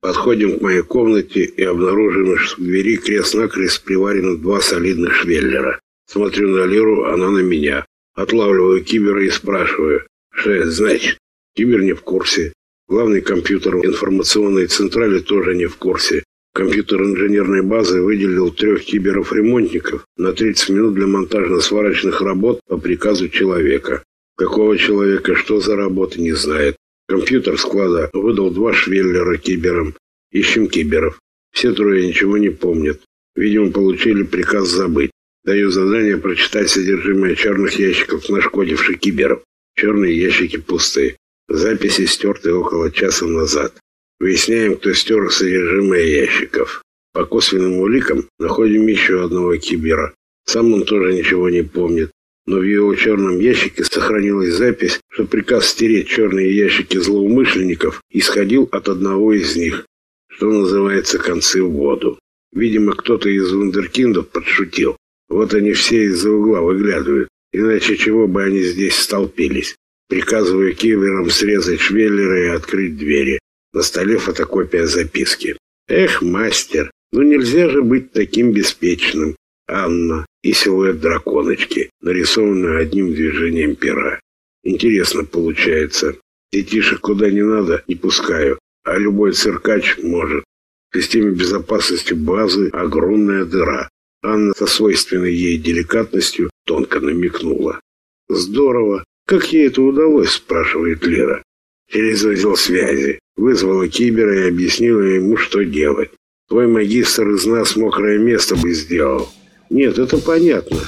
Подходим к моей комнате и обнаруживаем, что в двери крест-накрест приварены два солидных швеллера. Смотрю на Леру, она на меня. Отлавливаю Кибера и спрашиваю, что это значит. Кибер не в курсе. Главный компьютер информационной централи тоже не в курсе. Компьютер инженерной базы выделил трех киберов-ремонтников на 30 минут для монтажно-сварочных работ по приказу человека. Какого человека, что за работа, не знает. Компьютер склада выдал два швеллера киберам. Ищем киберов. Все трое ничего не помнят. Видимо, получили приказ забыть. Даю задание прочитать содержимое черных ящиков нашкодивших киберов. Черные ящики пустые. Записи стерты около часа назад. Выясняем, кто стер содержимое ящиков. По косвенным уликам находим еще одного кибера. Сам он тоже ничего не помнит но в его черном ящике сохранилась запись, что приказ стереть черные ящики злоумышленников исходил от одного из них, что называется «концы в воду». Видимо, кто-то из вундеркиндов подшутил. Вот они все из-за угла выглядывают, иначе чего бы они здесь столпились. Приказываю киллерам срезать швеллеры и открыть двери. На столе фотокопия записки. Эх, мастер, ну нельзя же быть таким беспечным. Анна и силуэт драконочки, нарисованный одним движением пера. Интересно получается. Детишек куда не надо не пускаю, а любой циркач может. В системе безопасности базы огромная дыра. Анна со свойственной ей деликатностью тонко намекнула. «Здорово! Как ей это удалось?» – спрашивает Лера. Через отдел связи. Вызвала Кибера и объяснила ему, что делать. Твой магистр из нас мокрое место бы сделал. Нет, это понятно.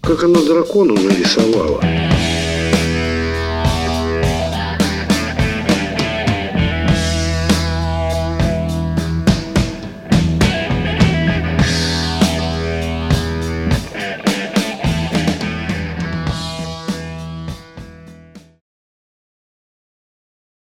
Как она дракону нарисовала.